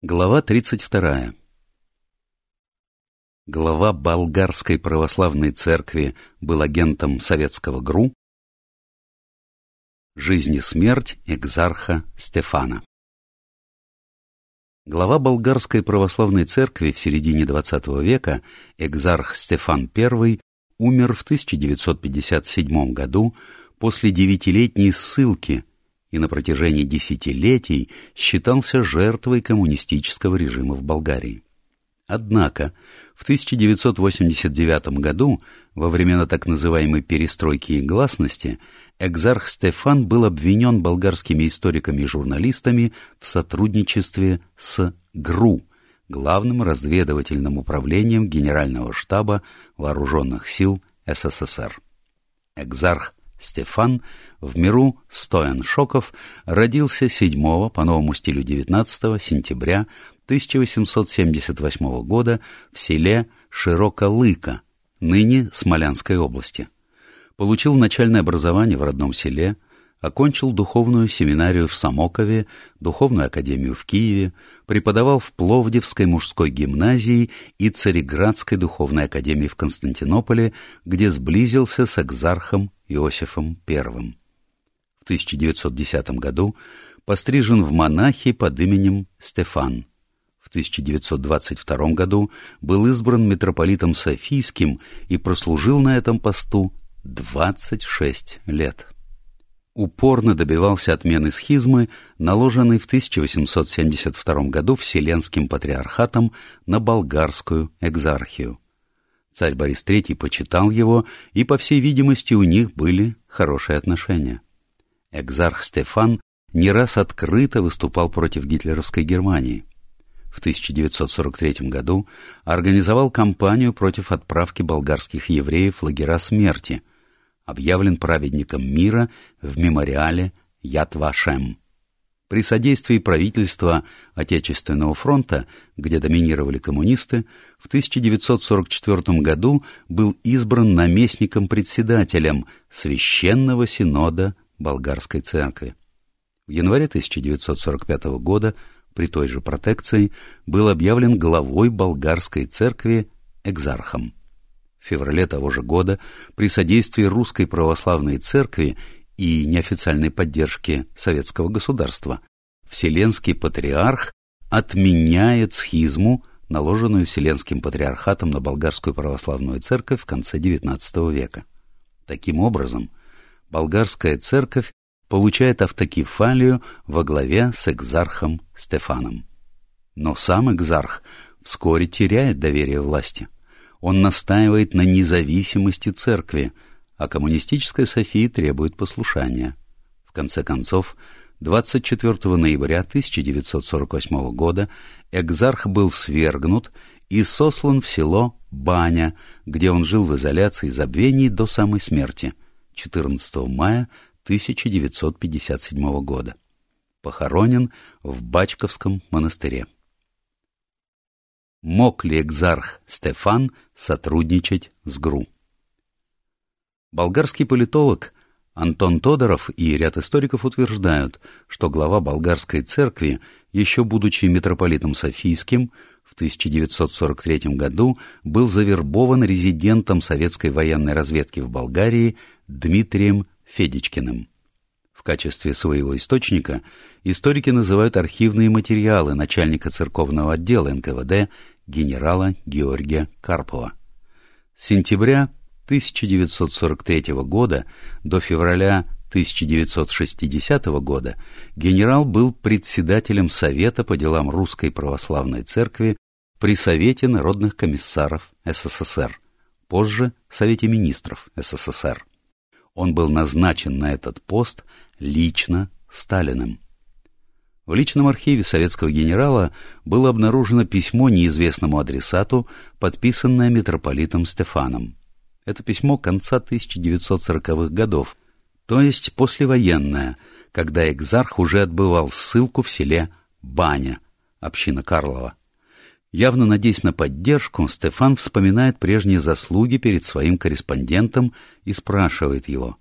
Глава 32. Глава Болгарской православной церкви был агентом советского ГРУ. Жизнь и смерть экзарха Стефана. Глава Болгарской православной церкви в середине XX века, экзарх Стефан I, умер в 1957 году после девятилетней ссылки и на протяжении десятилетий считался жертвой коммунистического режима в Болгарии. Однако в 1989 году, во времена так называемой перестройки и гласности, экзарх Стефан был обвинен болгарскими историками и журналистами в сотрудничестве с ГРУ, главным разведывательным управлением Генерального штаба Вооруженных сил СССР. Экзарх Стефан в миру Стоян Шоков родился 7 по новому стилю 19 сентября 1878 года в селе Широколыка, ныне Смолянской области. Получил начальное образование в родном селе, окончил духовную семинарию в Самокове, духовную академию в Киеве, преподавал в Пловдивской мужской гимназии и Цареградской духовной академии в Константинополе, где сблизился с экзархом Иосифом I. В 1910 году пострижен в монахи под именем Стефан. В 1922 году был избран митрополитом Софийским и прослужил на этом посту 26 лет. Упорно добивался отмены схизмы, наложенной в 1872 году Вселенским патриархатом на болгарскую экзархию. Царь Борис III почитал его, и, по всей видимости, у них были хорошие отношения. Экзарх Стефан не раз открыто выступал против гитлеровской Германии. В 1943 году организовал кампанию против отправки болгарских евреев в лагеря смерти, объявлен праведником мира в мемориале Яд Вашем. При содействии правительства Отечественного фронта, где доминировали коммунисты, в 1944 году был избран наместником-председателем Священного Синода Болгарской Церкви. В январе 1945 года при той же протекции был объявлен главой Болгарской Церкви экзархом. В феврале того же года при содействии Русской Православной Церкви и неофициальной поддержки советского государства, Вселенский Патриарх отменяет схизму, наложенную Вселенским Патриархатом на Болгарскую Православную Церковь в конце XIX века. Таким образом, Болгарская Церковь получает автокефалию во главе с экзархом Стефаном. Но сам экзарх вскоре теряет доверие власти. Он настаивает на независимости церкви – а коммунистическая София требует послушания. В конце концов, 24 ноября 1948 года экзарх был свергнут и сослан в село Баня, где он жил в изоляции и забвении до самой смерти, 14 мая 1957 года. Похоронен в Бачковском монастыре. Мог ли экзарх Стефан сотрудничать с ГРУ? Болгарский политолог Антон Тодоров и ряд историков утверждают, что глава болгарской церкви, еще будучи митрополитом Софийским, в 1943 году был завербован резидентом советской военной разведки в Болгарии Дмитрием Федичкиным. Качестве своего источника историки называют архивные материалы начальника церковного отдела НКВД генерала Георгия Карпова. С сентября 1943 года до февраля 1960 года генерал был председателем Совета по делам Русской Православной Церкви при Совете народных комиссаров СССР, позже Совете министров СССР. Он был назначен на этот пост лично Сталиным. В личном архиве советского генерала было обнаружено письмо неизвестному адресату, подписанное митрополитом Стефаном. Это письмо конца 1940-х годов, то есть послевоенное, когда экзарх уже отбывал ссылку в селе Баня, община Карлова. Явно надеясь на поддержку, Стефан вспоминает прежние заслуги перед своим корреспондентом и спрашивает его.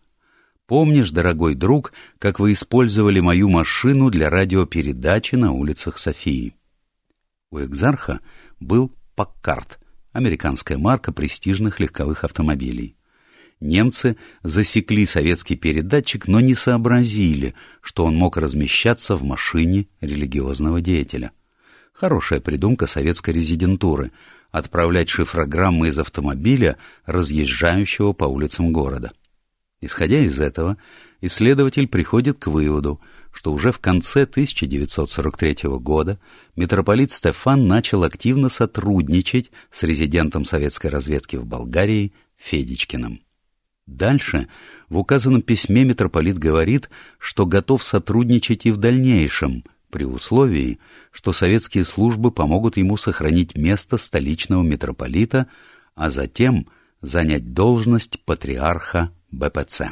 «Помнишь, дорогой друг, как вы использовали мою машину для радиопередачи на улицах Софии?» У экзарха был Паккарт, американская марка престижных легковых автомобилей. Немцы засекли советский передатчик, но не сообразили, что он мог размещаться в машине религиозного деятеля. Хорошая придумка советской резидентуры — отправлять шифрограммы из автомобиля, разъезжающего по улицам города. Исходя из этого, исследователь приходит к выводу, что уже в конце 1943 года митрополит Стефан начал активно сотрудничать с резидентом советской разведки в Болгарии Федичкиным. Дальше в указанном письме митрополит говорит, что готов сотрудничать и в дальнейшем, при условии, что советские службы помогут ему сохранить место столичного митрополита, а затем занять должность патриарха БПЦ.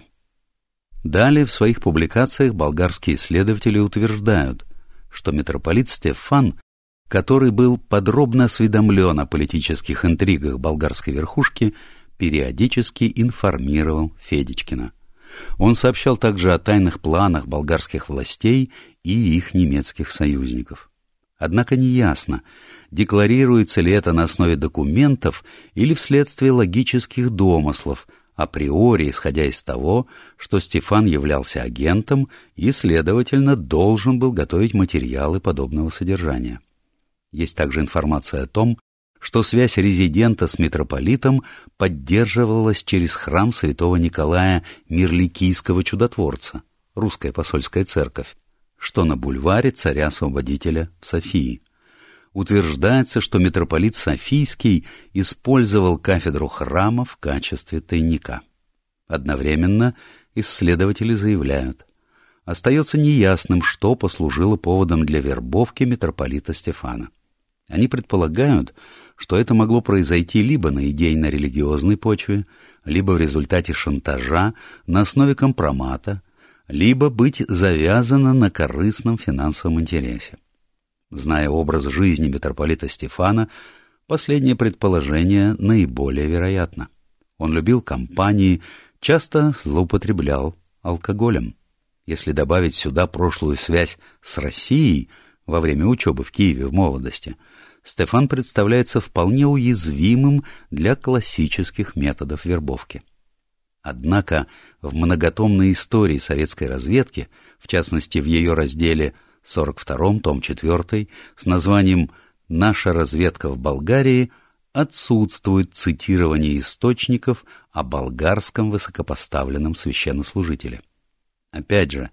Далее в своих публикациях болгарские исследователи утверждают, что митрополит Стефан, который был подробно осведомлен о политических интригах болгарской верхушки, периодически информировал Федичкина. Он сообщал также о тайных планах болгарских властей и их немецких союзников. Однако неясно, декларируется ли это на основе документов или вследствие логических домыслов, априори исходя из того, что Стефан являлся агентом и, следовательно, должен был готовить материалы подобного содержания. Есть также информация о том, что связь резидента с митрополитом поддерживалась через храм святого Николая Мирликийского чудотворца, русская посольская церковь, что на бульваре царя-освободителя Софии. Утверждается, что митрополит Софийский использовал кафедру храма в качестве тайника. Одновременно исследователи заявляют, остается неясным, что послужило поводом для вербовки митрополита Стефана. Они предполагают, что это могло произойти либо на идейно-религиозной почве, либо в результате шантажа на основе компромата, либо быть завязано на корыстном финансовом интересе. Зная образ жизни митрополита Стефана, последнее предположение наиболее вероятно. Он любил компании, часто злоупотреблял алкоголем. Если добавить сюда прошлую связь с Россией во время учебы в Киеве в молодости – Стефан представляется вполне уязвимым для классических методов вербовки. Однако в многотомной истории советской разведки, в частности в ее разделе 42 том 4 с названием «Наша разведка в Болгарии» отсутствует цитирование источников о болгарском высокопоставленном священнослужителе. Опять же,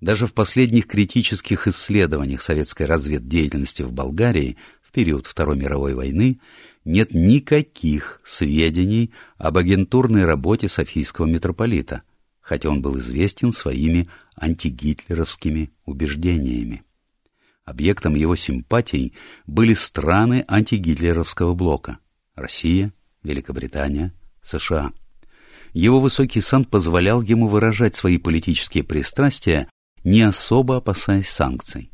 даже в последних критических исследованиях советской разведдеятельности в Болгарии период Второй мировой войны нет никаких сведений об агентурной работе Софийского митрополита, хотя он был известен своими антигитлеровскими убеждениями. Объектом его симпатий были страны антигитлеровского блока – Россия, Великобритания, США. Его высокий сан позволял ему выражать свои политические пристрастия, не особо опасаясь санкций.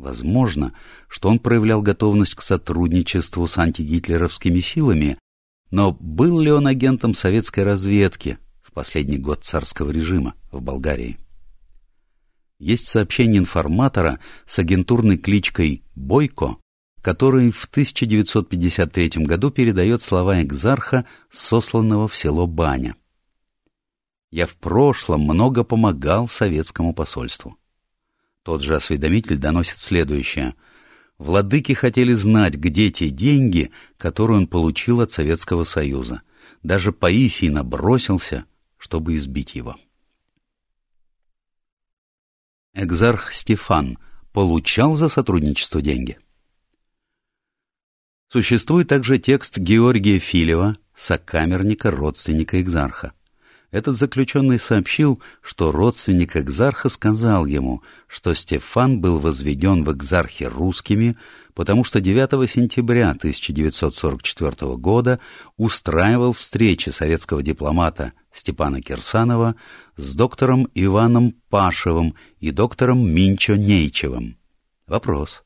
Возможно, что он проявлял готовность к сотрудничеству с антигитлеровскими силами, но был ли он агентом советской разведки в последний год царского режима в Болгарии? Есть сообщение информатора с агентурной кличкой «Бойко», который в 1953 году передает слова экзарха, сосланного в село Баня. «Я в прошлом много помогал советскому посольству. Тот же осведомитель доносит следующее. Владыки хотели знать, где те деньги, которые он получил от Советского Союза. Даже Паисий набросился, чтобы избить его. Экзарх Стефан получал за сотрудничество деньги. Существует также текст Георгия Филева, сокамерника родственника Экзарха. Этот заключенный сообщил, что родственник экзарха сказал ему, что Стефан был возведен в экзархе русскими, потому что 9 сентября 1944 года устраивал встречи советского дипломата Степана Кирсанова с доктором Иваном Пашевым и доктором Минчо Нейчевым. Вопрос.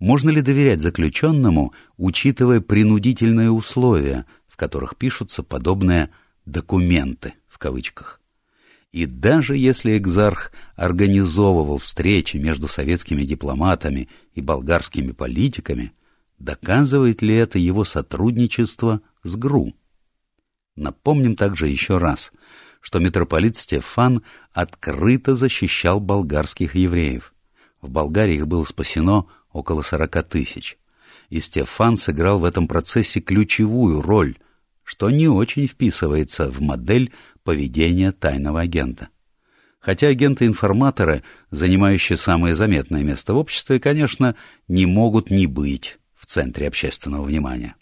Можно ли доверять заключенному, учитывая принудительные условия, в которых пишутся подобные документы? Кавычках. И даже если экзарх организовывал встречи между советскими дипломатами и болгарскими политиками, доказывает ли это его сотрудничество с ГРУ? Напомним также еще раз, что митрополит Стефан открыто защищал болгарских евреев. В Болгарии их было спасено около сорока тысяч. И Стефан сыграл в этом процессе ключевую роль, что не очень вписывается в модель поведения тайного агента. Хотя агенты-информаторы, занимающие самое заметное место в обществе, конечно, не могут не быть в центре общественного внимания.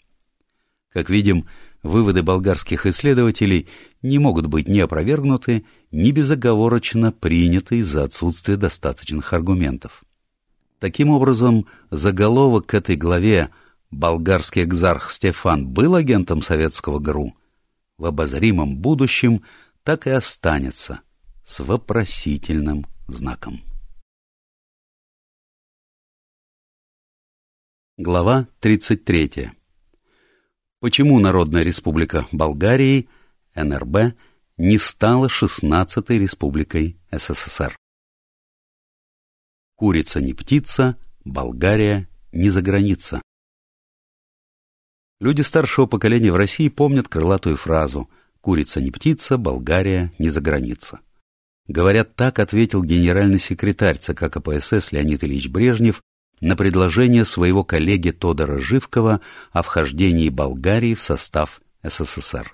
Как видим, выводы болгарских исследователей не могут быть ни опровергнуты, ни безоговорочно приняты из-за отсутствия достаточных аргументов. Таким образом, заголовок к этой главе «Болгарский экзарх Стефан был агентом советского ГРУ» в обозримом будущем так и останется с вопросительным знаком. Глава 33. Почему Народная Республика Болгарии, НРБ, не стала 16-й республикой СССР? Курица не птица, Болгария не за граница. Люди старшего поколения в России помнят крылатую фразу «Курица не птица, Болгария не за граница». Говорят, так ответил генеральный секретарь ЦК КПСС Леонид Ильич Брежнев на предложение своего коллеги Тодора Живкова о вхождении Болгарии в состав СССР.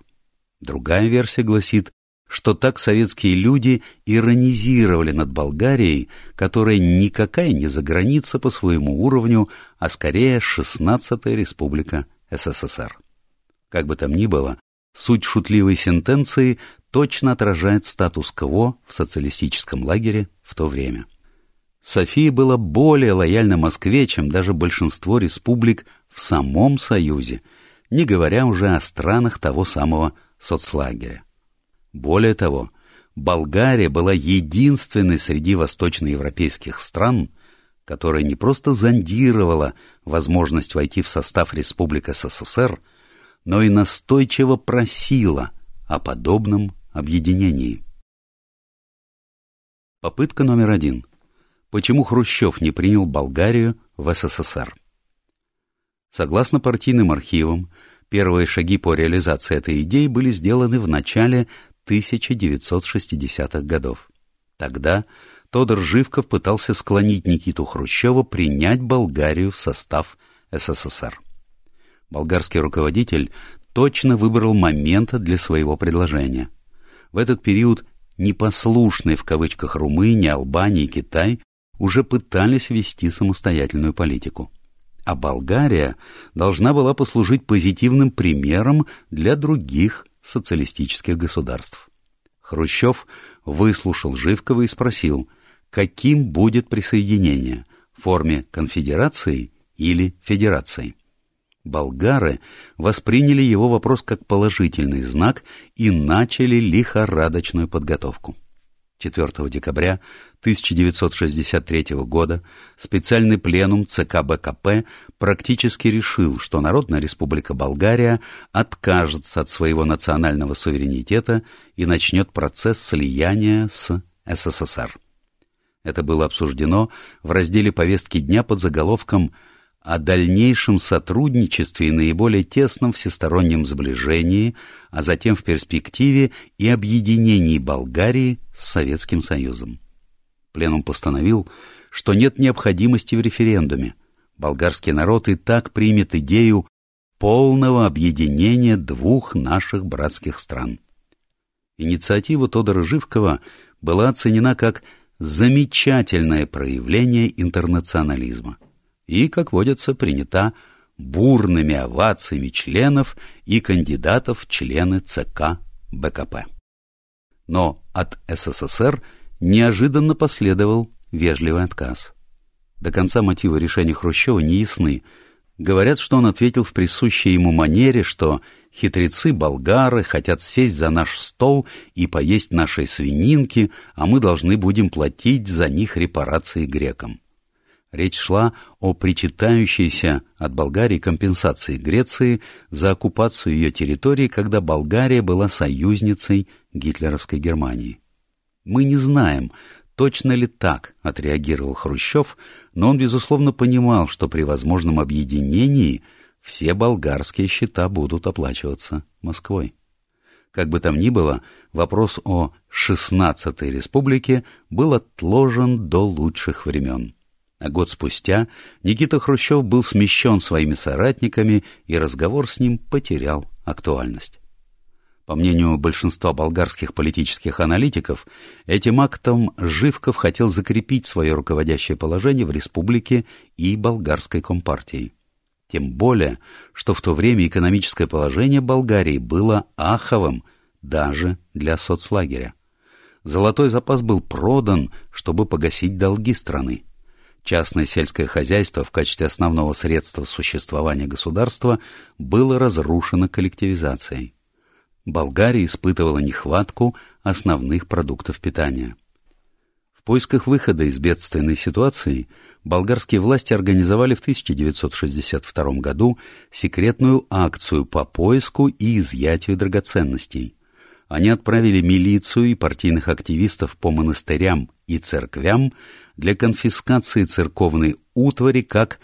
Другая версия гласит, что так советские люди иронизировали над Болгарией, которая никакая не за граница по своему уровню, а скорее 16-я республика СССР. Как бы там ни было, суть шутливой сентенции точно отражает статус-кво в социалистическом лагере в то время. София была более лояльна Москве, чем даже большинство республик в самом Союзе, не говоря уже о странах того самого соцлагеря. Более того, Болгария была единственной среди восточноевропейских стран, которая не просто зондировала возможность войти в состав Республик СССР, но и настойчиво просила о подобном объединении. Попытка номер один. Почему Хрущев не принял Болгарию в СССР? Согласно партийным архивам, первые шаги по реализации этой идеи были сделаны в начале 1960-х годов. Тогда Тодор Живков пытался склонить Никиту Хрущева принять Болгарию в состав СССР. Болгарский руководитель точно выбрал момент для своего предложения. В этот период непослушные в кавычках Румыния, Албания и Китай уже пытались вести самостоятельную политику. А Болгария должна была послужить позитивным примером для других социалистических государств. Хрущев выслушал Живкова и спросил, каким будет присоединение – в форме конфедерации или федерации. Болгары восприняли его вопрос как положительный знак и начали лихорадочную подготовку. 4 декабря 1963 года специальный пленум ЦК БКП практически решил, что Народная Республика Болгария откажется от своего национального суверенитета и начнет процесс слияния с СССР. Это было обсуждено в разделе повестки дня под заголовком о дальнейшем сотрудничестве и наиболее тесном всестороннем сближении, а затем в перспективе и объединении Болгарии с Советским Союзом. Пленум постановил, что нет необходимости в референдуме. Болгарский народ и так примет идею полного объединения двух наших братских стран. Инициатива Тодора Живкова была оценена как замечательное проявление интернационализма и, как водится, принята бурными овациями членов и кандидатов в члены ЦК БКП. Но от СССР неожиданно последовал вежливый отказ. До конца мотивы решения Хрущева не ясны. Говорят, что он ответил в присущей ему манере, что хитрецы-болгары хотят сесть за наш стол и поесть нашей свининки, а мы должны будем платить за них репарации грекам. Речь шла о причитающейся от Болгарии компенсации Греции за оккупацию ее территории, когда Болгария была союзницей гитлеровской Германии. Мы не знаем, точно ли так отреагировал Хрущев, но он, безусловно, понимал, что при возможном объединении все болгарские счета будут оплачиваться Москвой. Как бы там ни было, вопрос о «шестнадцатой республике» был отложен до лучших времен. А год спустя Никита Хрущев был смещен своими соратниками, и разговор с ним потерял актуальность. По мнению большинства болгарских политических аналитиков, этим актом Живков хотел закрепить свое руководящее положение в республике и болгарской компартии. Тем более, что в то время экономическое положение Болгарии было аховым даже для соцлагеря. Золотой запас был продан, чтобы погасить долги страны. Частное сельское хозяйство в качестве основного средства существования государства было разрушено коллективизацией. Болгария испытывала нехватку основных продуктов питания. Поисках выхода из бедственной ситуации болгарские власти организовали в 1962 году секретную акцию по поиску и изъятию драгоценностей. Они отправили милицию и партийных активистов по монастырям и церквям для конфискации церковной утвари как,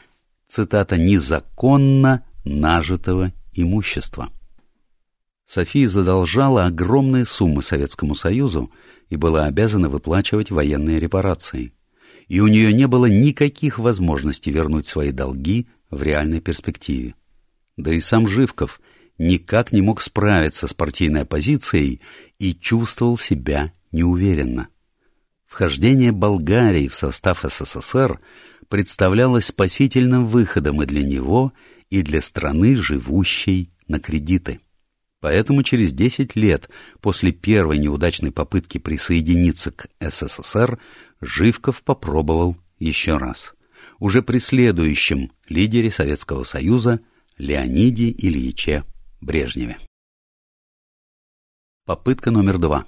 цитата, «незаконно нажитого имущества». София задолжала огромные суммы Советскому Союзу и была обязана выплачивать военные репарации. И у нее не было никаких возможностей вернуть свои долги в реальной перспективе. Да и сам Живков никак не мог справиться с партийной оппозицией и чувствовал себя неуверенно. Вхождение Болгарии в состав СССР представлялось спасительным выходом и для него, и для страны, живущей на кредиты. Поэтому через 10 лет после первой неудачной попытки присоединиться к СССР Живков попробовал еще раз. Уже при следующем лидере Советского Союза Леониде Ильиче Брежневе. Попытка номер два.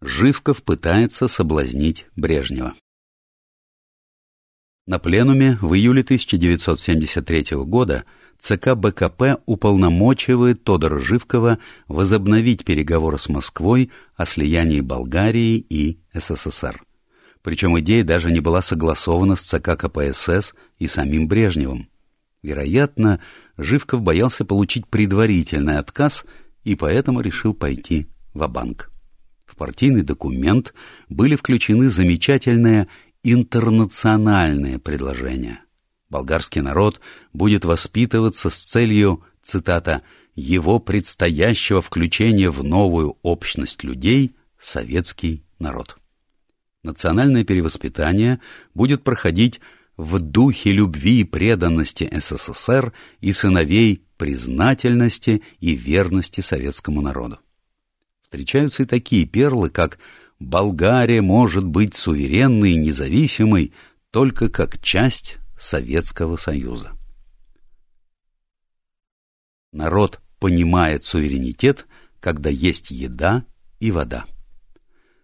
Живков пытается соблазнить Брежнева. На пленуме в июле 1973 года ЦК БКП уполномочивает Тодора Живкова возобновить переговоры с Москвой о слиянии Болгарии и СССР. Причем идея даже не была согласована с ЦК КПСС и самим Брежневым. Вероятно, Живков боялся получить предварительный отказ и поэтому решил пойти в банк В партийный документ были включены замечательные интернациональные предложения – болгарский народ будет воспитываться с целью, цитата, «его предстоящего включения в новую общность людей, советский народ». Национальное перевоспитание будет проходить в духе любви и преданности СССР и сыновей признательности и верности советскому народу. Встречаются и такие перлы, как «Болгария может быть суверенной и независимой только как часть Советского Союза. Народ понимает суверенитет, когда есть еда и вода.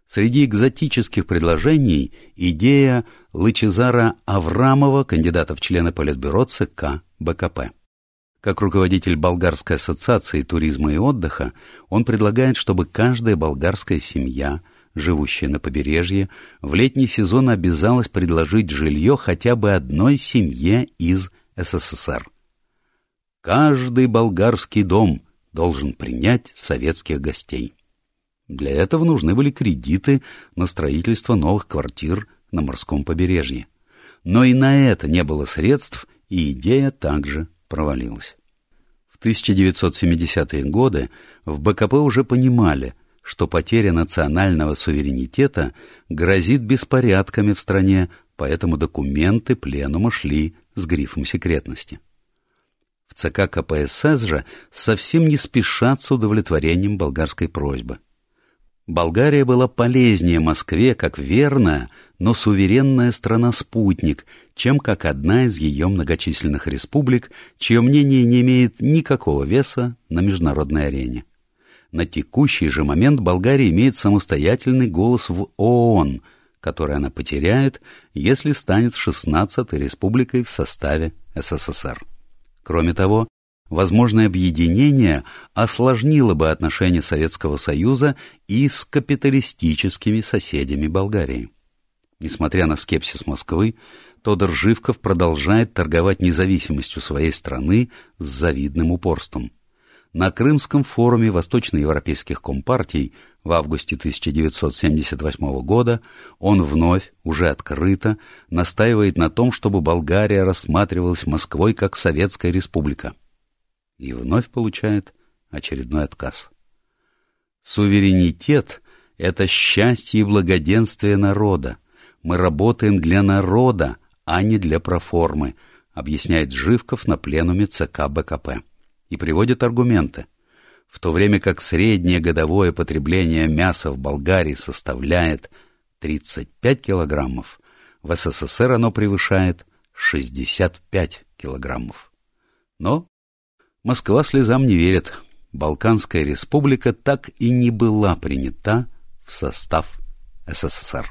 Среди экзотических предложений идея Лычезара Аврамова, кандидата в члены Политбюро ЦК БКП. Как руководитель Болгарской ассоциации туризма и отдыха, он предлагает, чтобы каждая болгарская семья – живущая на побережье, в летний сезон обязалась предложить жилье хотя бы одной семье из СССР. Каждый болгарский дом должен принять советских гостей. Для этого нужны были кредиты на строительство новых квартир на морском побережье. Но и на это не было средств, и идея также провалилась. В 1970-е годы в БКП уже понимали – что потеря национального суверенитета грозит беспорядками в стране, поэтому документы пленума шли с грифом секретности. В ЦК КПСС же совсем не спешат с удовлетворением болгарской просьбы. Болгария была полезнее Москве как верная, но суверенная страна-спутник, чем как одна из ее многочисленных республик, чье мнение не имеет никакого веса на международной арене. На текущий же момент Болгария имеет самостоятельный голос в ООН, который она потеряет, если станет 16-й республикой в составе СССР. Кроме того, возможное объединение осложнило бы отношения Советского Союза и с капиталистическими соседями Болгарии. Несмотря на скепсис Москвы, Тодор Живков продолжает торговать независимостью своей страны с завидным упорством. На Крымском форуме восточноевропейских компартий в августе 1978 года он вновь, уже открыто, настаивает на том, чтобы Болгария рассматривалась Москвой как Советская Республика. И вновь получает очередной отказ. Суверенитет — это счастье и благоденствие народа. Мы работаем для народа, а не для проформы, объясняет Живков на пленуме ЦК БКП. И приводит аргументы. В то время как среднее годовое потребление мяса в Болгарии составляет 35 килограммов, в СССР оно превышает 65 килограммов. Но Москва слезам не верит. Балканская республика так и не была принята в состав СССР.